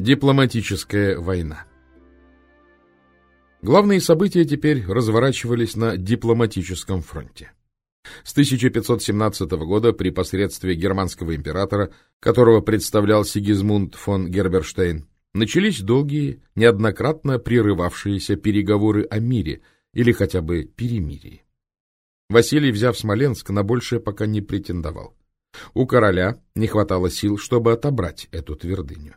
Дипломатическая война Главные события теперь разворачивались на дипломатическом фронте. С 1517 года при посредстве германского императора, которого представлял Сигизмунд фон Герберштейн, начались долгие, неоднократно прерывавшиеся переговоры о мире или хотя бы перемирии. Василий, взяв Смоленск, на большее пока не претендовал. У короля не хватало сил, чтобы отобрать эту твердыню.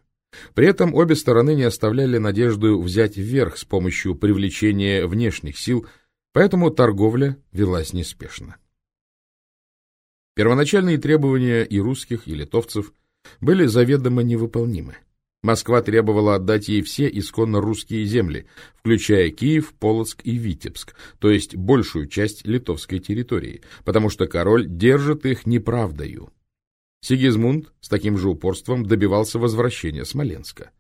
При этом обе стороны не оставляли надежду взять вверх с помощью привлечения внешних сил, поэтому торговля велась неспешно. Первоначальные требования и русских, и литовцев были заведомо невыполнимы. Москва требовала отдать ей все исконно русские земли, включая Киев, Полоцк и Витебск, то есть большую часть литовской территории, потому что король держит их неправдою. Сигизмунд с таким же упорством добивался возвращения Смоленска.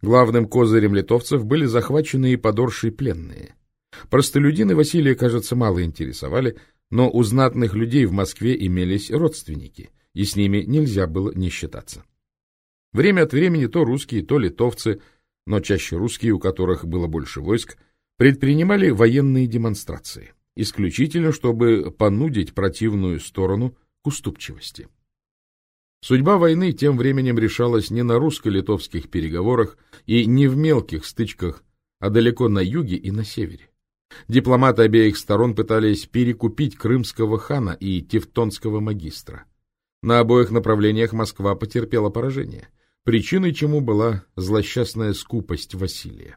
Главным козырем литовцев были захваченные и подоршие пленные. Простолюдины Василия, кажется, мало интересовали, но у знатных людей в Москве имелись родственники, и с ними нельзя было не считаться. Время от времени то русские, то литовцы, но чаще русские, у которых было больше войск, предпринимали военные демонстрации, исключительно чтобы понудить противную сторону к уступчивости. Судьба войны тем временем решалась не на русско-литовских переговорах и не в мелких стычках, а далеко на юге и на севере. Дипломаты обеих сторон пытались перекупить крымского хана и тевтонского магистра. На обоих направлениях Москва потерпела поражение, причиной чему была злосчастная скупость Василия.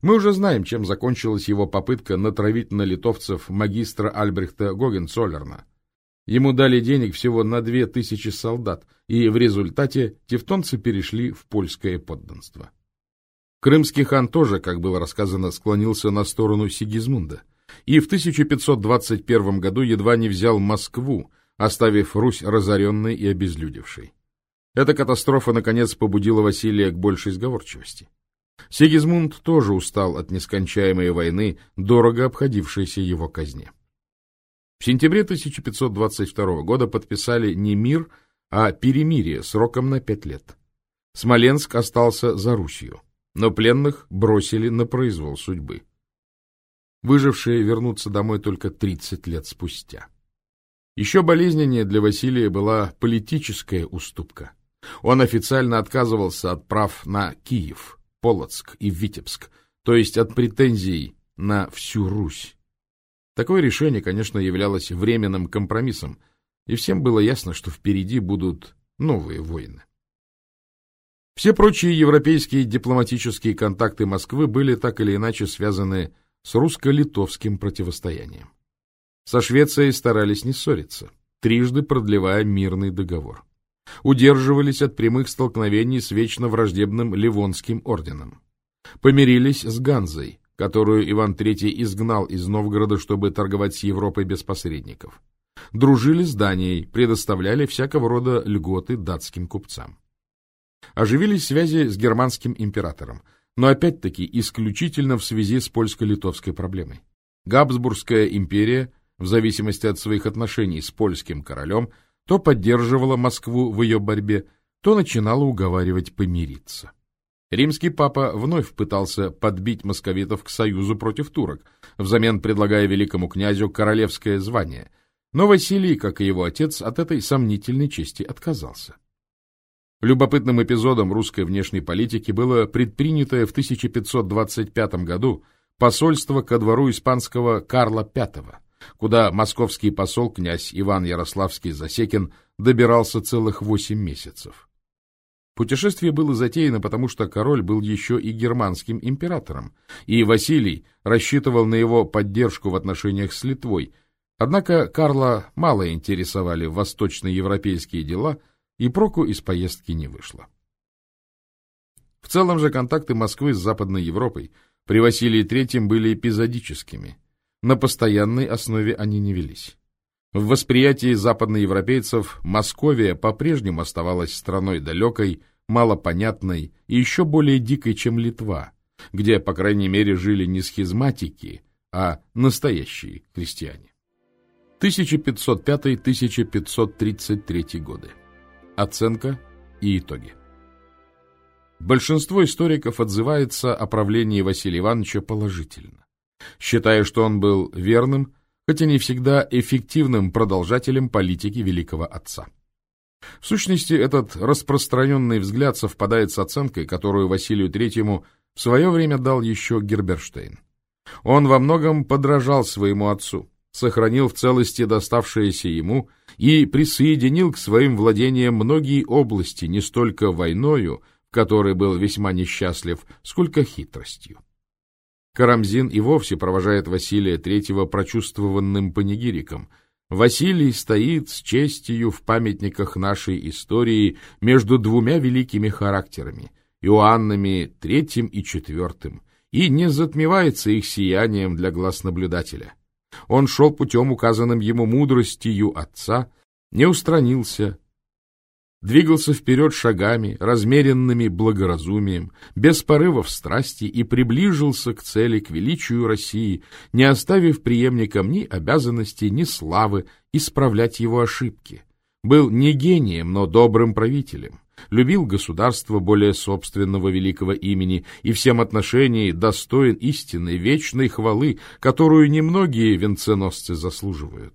Мы уже знаем, чем закончилась его попытка натравить на литовцев магистра Альбрехта Гогенцоллерна, Ему дали денег всего на две тысячи солдат, и в результате тевтонцы перешли в польское подданство. Крымский хан тоже, как было рассказано, склонился на сторону Сигизмунда, и в 1521 году едва не взял Москву, оставив Русь разоренной и обезлюдевшей. Эта катастрофа, наконец, побудила Василия к большей сговорчивости. Сигизмунд тоже устал от нескончаемой войны, дорого обходившейся его казне. В сентябре 1522 года подписали не мир, а перемирие сроком на пять лет. Смоленск остался за Русью, но пленных бросили на произвол судьбы. Выжившие вернутся домой только 30 лет спустя. Еще болезненнее для Василия была политическая уступка. Он официально отказывался от прав на Киев, Полоцк и Витебск, то есть от претензий на всю Русь. Такое решение, конечно, являлось временным компромиссом, и всем было ясно, что впереди будут новые войны. Все прочие европейские дипломатические контакты Москвы были так или иначе связаны с русско-литовским противостоянием. Со Швецией старались не ссориться, трижды продлевая мирный договор. Удерживались от прямых столкновений с вечно враждебным Ливонским орденом. Помирились с Ганзой, которую Иван III изгнал из Новгорода, чтобы торговать с Европой без посредников. Дружили с Данией, предоставляли всякого рода льготы датским купцам. Оживились связи с германским императором, но опять-таки исключительно в связи с польско-литовской проблемой. Габсбургская империя, в зависимости от своих отношений с польским королем, то поддерживала Москву в ее борьбе, то начинала уговаривать помириться. Римский папа вновь пытался подбить московитов к союзу против турок, взамен предлагая великому князю королевское звание, но Василий, как и его отец, от этой сомнительной чести отказался. Любопытным эпизодом русской внешней политики было предпринятое в 1525 году посольство ко двору испанского Карла V, куда московский посол князь Иван Ярославский Засекин добирался целых восемь месяцев. Путешествие было затеяно, потому что король был еще и германским императором, и Василий рассчитывал на его поддержку в отношениях с Литвой. Однако Карла мало интересовали восточноевропейские дела, и проку из поездки не вышло. В целом же контакты Москвы с Западной Европой при Василии III были эпизодическими. На постоянной основе они не велись. В восприятии западноевропейцев Московия по-прежнему оставалась страной далекой, малопонятной и еще более дикой, чем Литва, где, по крайней мере, жили не схизматики, а настоящие крестьяне. 1505-1533 годы. Оценка и итоги. Большинство историков отзывается о правлении Василия Ивановича положительно, считая, что он был верным, хотя не всегда эффективным продолжателем политики великого отца. В сущности, этот распространенный взгляд совпадает с оценкой, которую Василию Третьему в свое время дал еще Герберштейн. Он во многом подражал своему отцу, сохранил в целости доставшееся ему и присоединил к своим владениям многие области не столько войною, который был весьма несчастлив, сколько хитростью. Карамзин и вовсе провожает Василия Третьего прочувствованным панигириком. Василий стоит с честью в памятниках нашей истории между двумя великими характерами – Иоаннами Третьим и Четвертым, и не затмевается их сиянием для глаз наблюдателя. Он шел путем, указанным ему мудростью отца, не устранился, двигался вперед шагами, размеренными благоразумием, без порывов страсти и приближился к цели, к величию России, не оставив преемникам ни обязанности, ни славы исправлять его ошибки. Был не гением, но добрым правителем, любил государство более собственного великого имени и всем отношении достоин истинной вечной хвалы, которую немногие венценосцы заслуживают.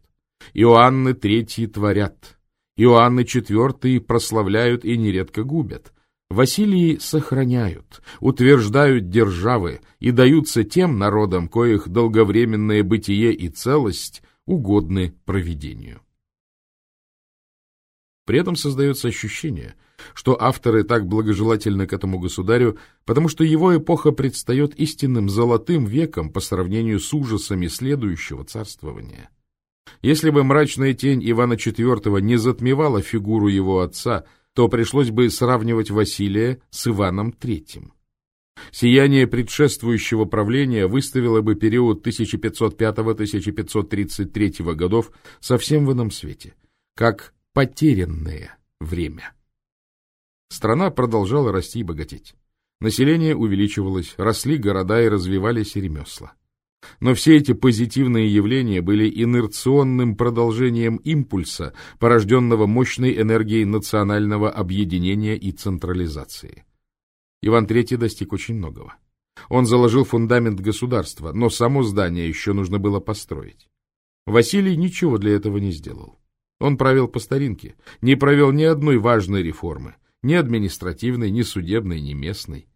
Иоанны Третьи творят — Иоанны IV прославляют и нередко губят. Василии сохраняют, утверждают державы и даются тем народам, коих долговременное бытие и целость угодны провидению. При этом создается ощущение, что авторы так благожелательны к этому государю, потому что его эпоха предстает истинным золотым веком по сравнению с ужасами следующего царствования. Если бы мрачная тень Ивана IV не затмевала фигуру его отца, то пришлось бы сравнивать Василия с Иваном III. Сияние предшествующего правления выставило бы период 1505-1533 годов совсем в ином свете, как потерянное время. Страна продолжала расти и богатеть. Население увеличивалось, росли города и развивались ремесла. Но все эти позитивные явления были инерционным продолжением импульса, порожденного мощной энергией национального объединения и централизации. Иван III достиг очень многого. Он заложил фундамент государства, но само здание еще нужно было построить. Василий ничего для этого не сделал. Он правил по старинке, не провел ни одной важной реформы, ни административной, ни судебной, ни местной.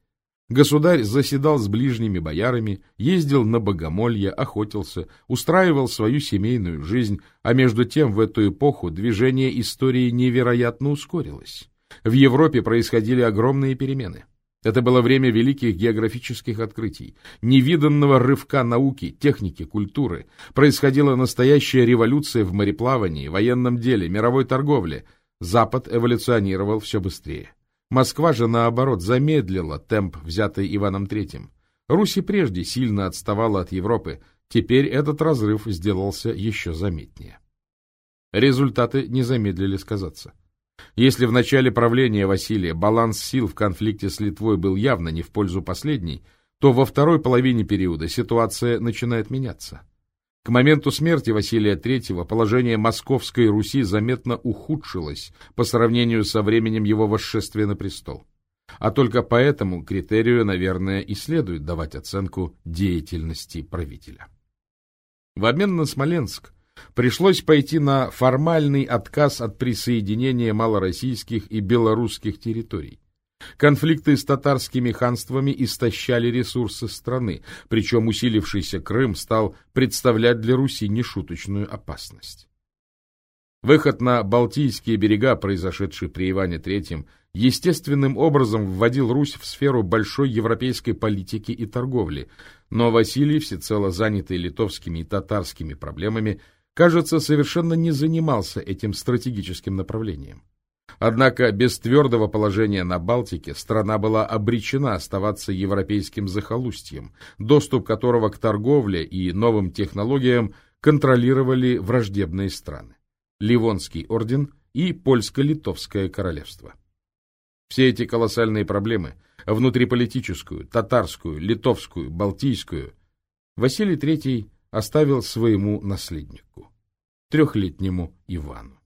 Государь заседал с ближними боярами, ездил на богомолье, охотился, устраивал свою семейную жизнь, а между тем в эту эпоху движение истории невероятно ускорилось. В Европе происходили огромные перемены. Это было время великих географических открытий, невиданного рывка науки, техники, культуры. Происходила настоящая революция в мореплавании, военном деле, мировой торговле. Запад эволюционировал все быстрее. Москва же, наоборот, замедлила темп, взятый Иваном III. Русь и прежде сильно отставала от Европы, теперь этот разрыв сделался еще заметнее. Результаты не замедлили сказаться. Если в начале правления Василия баланс сил в конфликте с Литвой был явно не в пользу последней, то во второй половине периода ситуация начинает меняться. К моменту смерти Василия III положение Московской Руси заметно ухудшилось по сравнению со временем его восшествия на престол. А только по этому критерию, наверное, и следует давать оценку деятельности правителя. В обмен на Смоленск пришлось пойти на формальный отказ от присоединения малороссийских и белорусских территорий. Конфликты с татарскими ханствами истощали ресурсы страны, причем усилившийся Крым стал представлять для Руси нешуточную опасность. Выход на Балтийские берега, произошедший при Иване III, естественным образом вводил Русь в сферу большой европейской политики и торговли, но Василий, всецело занятый литовскими и татарскими проблемами, кажется, совершенно не занимался этим стратегическим направлением. Однако без твердого положения на Балтике страна была обречена оставаться европейским захолустьем, доступ которого к торговле и новым технологиям контролировали враждебные страны – Ливонский орден и Польско-Литовское королевство. Все эти колоссальные проблемы – внутриполитическую, татарскую, литовскую, балтийскую – Василий III оставил своему наследнику, трехлетнему Ивану.